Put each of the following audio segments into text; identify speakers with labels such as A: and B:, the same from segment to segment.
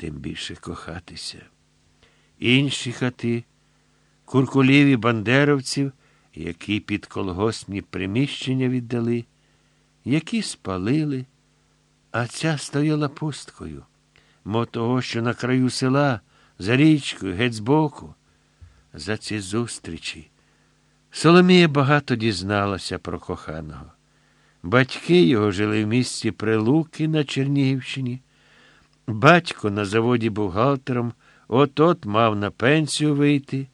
A: тим більше кохатися. Інші хати, куркуліві бандеровців, які під колгоспні приміщення віддали, які спалили, а ця стояла пусткою, мо того, що на краю села, за річкою, геть збоку, за ці зустрічі. Соломія багато дізналася про коханого. Батьки його жили в місті Прилуки на Чернігівщині. Батько на заводі бухгалтером от-от мав на пенсію вийти,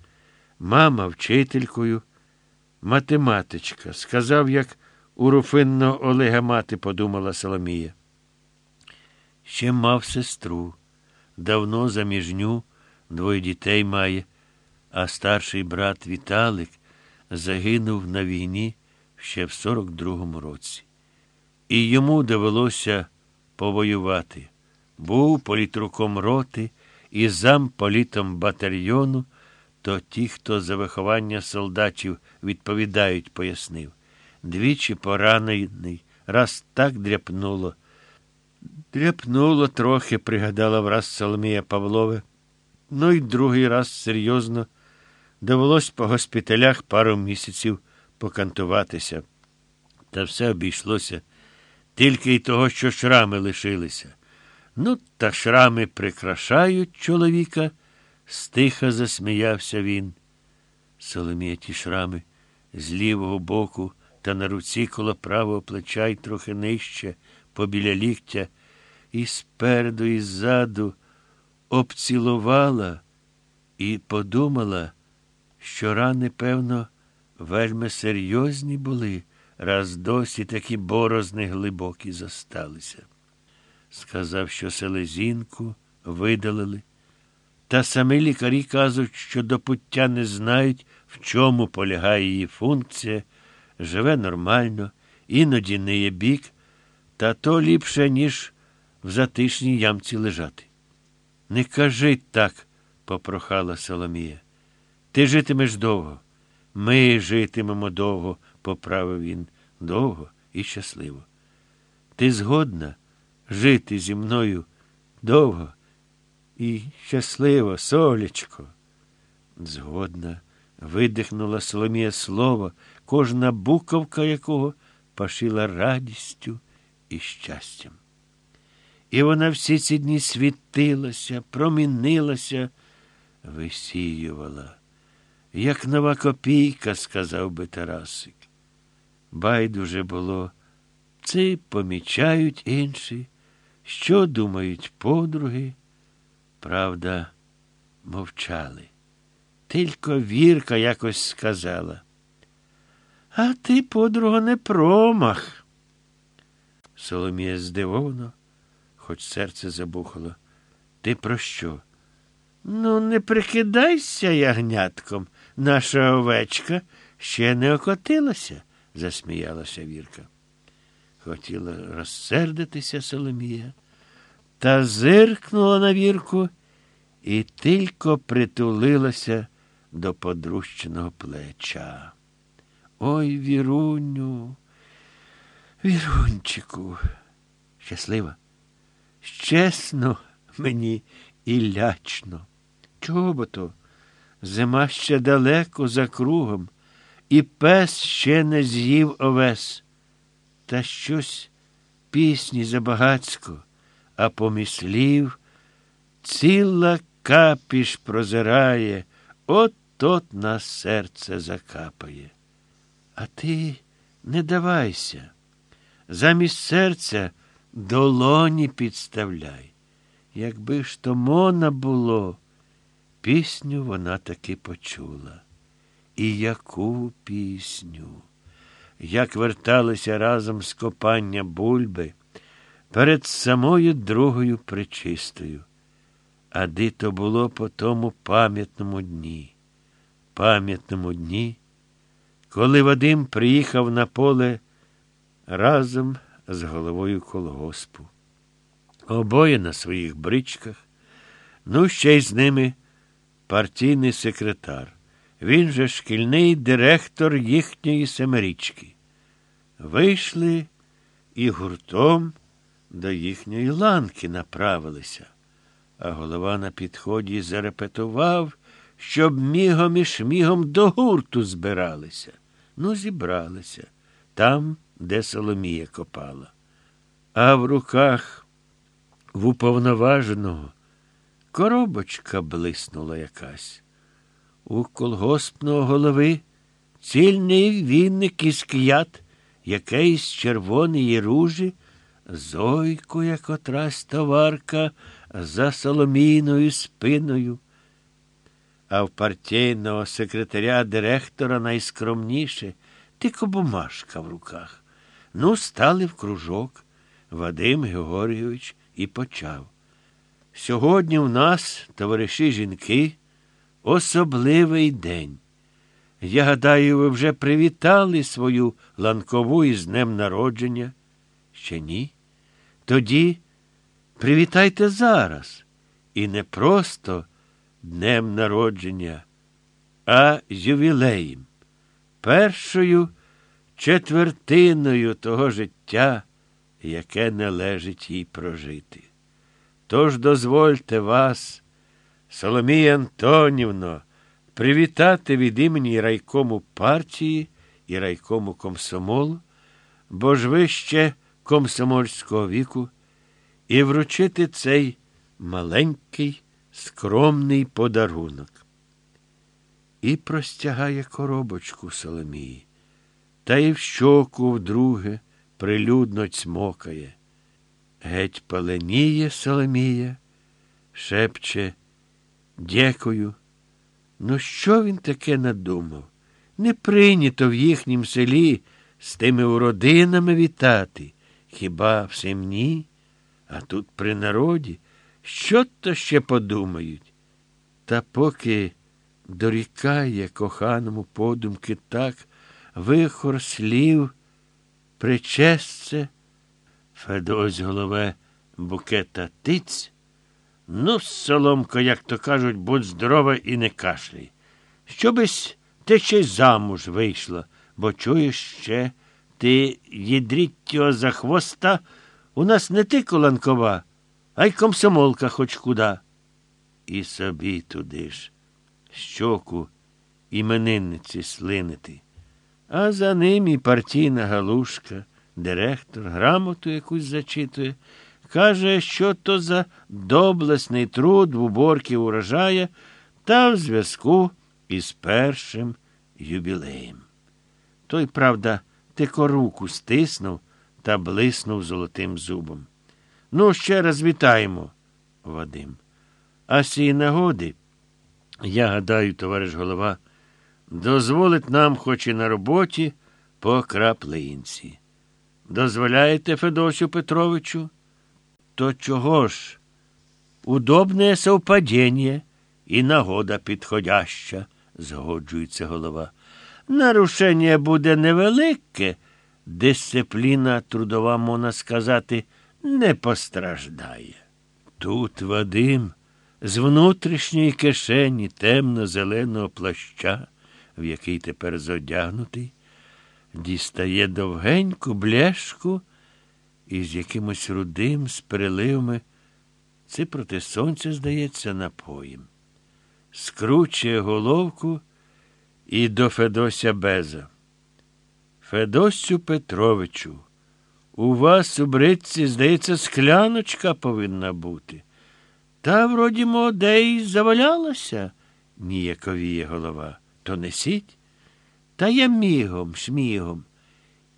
A: мама вчителькою, математичка. Сказав, як у руфинного Олега мати, подумала Соломія. Ще мав сестру, давно заміжню, двоє дітей має, а старший брат Віталик загинув на війні ще в 42-му році. І йому довелося повоювати. Був політруком роти і замполітом батальйону, то ті, хто за виховання солдатів відповідають, пояснив. Двічі поранений, раз так дряпнуло. Дряпнуло трохи, пригадала враз Соломія Павлове. Ну й другий раз серйозно довелось по госпіталях пару місяців покантуватися. Та все обійшлося тільки й того, що шрами лишилися. Ну, та шрами прикрашають чоловіка, стиха засміявся він. Соломія ті шрами з лівого боку та на руці коло правого плеча й трохи нижче, побіля ліктя, і спереду, і ззаду обцілувала і подумала, що рани, певно, вельми серйозні були, раз досі такі борозни глибокі зосталися. Сказав, що селезінку видалили. Та самі лікарі кажуть, що до пуття не знають, в чому полягає її функція, живе нормально, іноді не є бік, та то ліпше, ніж в затишній ямці лежати. Не кажи так, попрохала Соломія. Ти житимеш довго. Ми житимемо довго, поправив він, довго і щасливо. Ти згодна жити зі мною довго і щасливо, солечко. Згодна, видихнула Соломія слово, кожна буковка якого пашила радістю і щастям. І вона всі ці дні світилася, промінилася, висіювала. Як нова копійка, сказав би Тарасик. Байдуже було. Це помічають інші, що думають подруги. Правда, мовчали. Тільки Вірка якось сказала. А ти, подруга, не промах. Соломія здивовано, хоч серце забухало. Ти про що? Ну, не прикидайся ягнятком. Наша овечка ще не окотилася, засміялася Вірка. Хотіла розсердитися Соломія, та зиркнула на вірку і тільки притулилася до подрущеного плеча. Ой, Віруню, Вірунчику, щаслива, чесно мені і лячно. Чого бо то? Зима ще далеко за кругом, і пес ще не з'їв овес. Та щось пісні забагацько, а поміслів ціла капіш прозирає, от от на серце закапає. А ти не давайся. Замість серця долоні підставляй. Якби ж то мона було, пісню вона таки почула. І яку пісню? Як верталися разом з копання бульби перед самою другою причистою. А де то було по тому пам'ятному дні, пам'ятному дні, коли Вадим приїхав на поле разом з головою колгоспу. Обоє на своїх бричках, ну ще й з ними партійний секретар. Він же шкільний директор їхньої семирічки. Вийшли і гуртом до їхньої ланки направилися. а голова на підході зарепетував, щоб мігом і шмігом до гурту збиралися. Ну, зібралися там, де Соломія копала. А в руках в уповноваженого коробочка блиснула якась. У колгоспного голови цільний вінник із к'ят, якийсь червоної ружі, зойкує котрась товарка за соломійною спиною. А в партійного секретаря директора найскромніше тільки бумажка в руках. Ну, стали в кружок Вадим Георгійович і почав. Сьогодні в нас, товариші жінки, особливий день. Я гадаю, ви вже привітали свою ланкову із днем народження. Ще ні? Тоді привітайте зараз. І не просто днем народження, а ювілеєм, першою четвертиною того життя, яке належить їй прожити. Тож дозвольте вас, Соломія Антонівно, привітати від імені райкому партії і райкому комсомолу, бо ж ви ще комсомольського віку, і вручити цей маленький, скромний подарунок. І простягає коробочку Соломії, та й в щоку вдруге прилюдно цмокає. Геть паленіє Соломія, шепче, дякую. Ну, що він таке надумав? Не прийнято в їхнім селі з тими уродинами вітати. Хіба всім ні? А тут при народі що то ще подумають? Та поки дорікає коханому подумки так, вихор слів, причесце, Федось голове букета тиць. Ну, соломко, як то кажуть, будь здорова і не кашляй. Щобись ти ще й замуж вийшла, бо чуєш ще, ти їдріть за хвоста, у нас не ти коланкова, а й комсомолка хоч куда. І собі туди ж, щоку іменинниці слинити. А за ним і партійна галушка, директор, грамоту якусь зачитує. Каже, що то за доблесний труд в уборці урожая та в зв'язку із першим юбілеєм. Той, правда, тико руку стиснув та блиснув золотим зубом. Ну, ще раз вітаємо, Вадим. А сій нагоди, я гадаю, товариш голова, дозволить нам, хоч і на роботі, по краплинці. Дозволяєте, Федосю Петровичу? То чого ж? Удобне совпадіння і нагода підходяща, згоджується голова. Нарушення буде невелике, дисципліна трудова, можна сказати, не постраждає. Тут Вадим з внутрішньої кишені темно-зеленого плаща, в який тепер зодягнутий, дістає довгеньку бляшку із якимось рудим, з переливами. Це проти сонця, здається, напоєм. Скручує головку і до Федося Беза. Федосю Петровичу, у вас у бритці, здається, скляночка повинна бути. Та вроді моде й завалялася, ніяковіє голова. То несіть? Та я мігом, шмігом.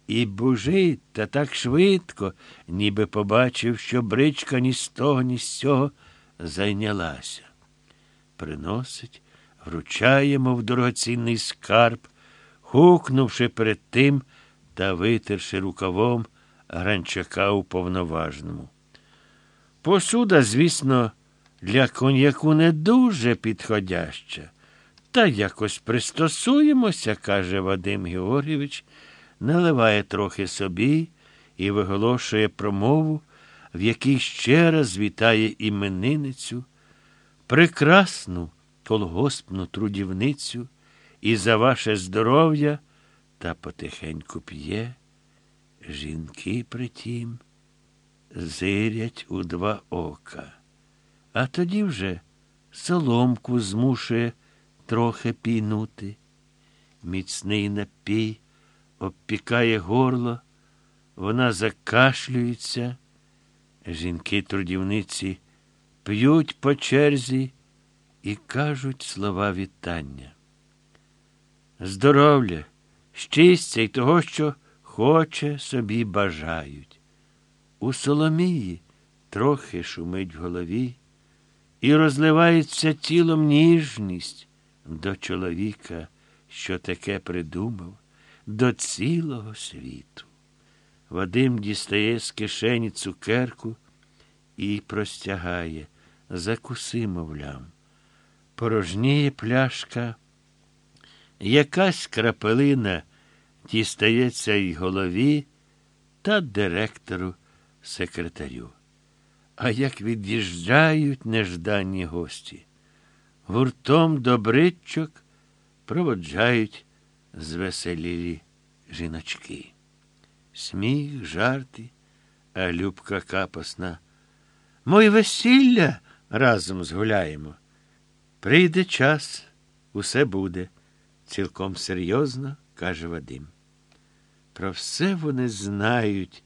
A: І бужить та так швидко, ніби побачив, що бричка ні з того, ні з цього зайнялася. Приносить, вручає, мов дорогоцінний скарб, хукнувши перед тим та витерши рукавом гранчака уповноважному. Посуда, звісно, для коньяку не дуже підходяща. Та якось пристосуємося, каже Вадим Георгійович, наливає трохи собі і виголошує промову, в якій ще раз вітає іменинницю, прекрасну колгоспну трудівницю і за ваше здоров'я та потихеньку п'є. Жінки притім зирять у два ока. а тоді вже соломку змушує трохи пійнути. Міцний напій обпікає горло, вона закашлюється. Жінки-трудівниці п'ють по черзі і кажуть слова вітання. Здоров'я, щастя й того, що хоче собі бажають. У Соломії трохи шумить в голові, і розливається тілом ніжність до чоловіка, що таке придумав, до цілого світу. Вадим дістає з кишені цукерку і простягає, закуси, мовлям. Порожніє пляшка, якась крапелина дістається й голові та директору секретарю. А як від'їжджають неждані гості, гуртом добричок проводжають звеселілі жіночки. Сміх, жарти, а Любка капосна. Мой весілля разом згуляємо. Прийде час, усе буде, цілком серйозно каже Вадим. Про все вони знають.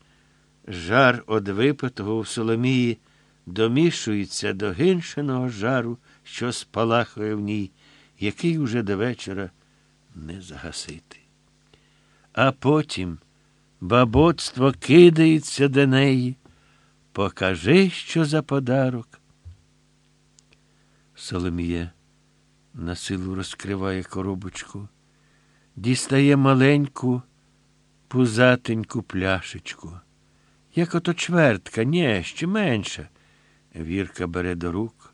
A: Жар од випитого у Соломії домішується до гиншеного жару, що спалахує в ній, який уже до вечора не загасити. А потім бабоцтво кидається до неї. Покажи, що за подарок. Соломія на силу розкриває коробочку, дістає маленьку пузатеньку пляшечку. Як ото чвертка, ні, ще менша. Вірка бере до рук,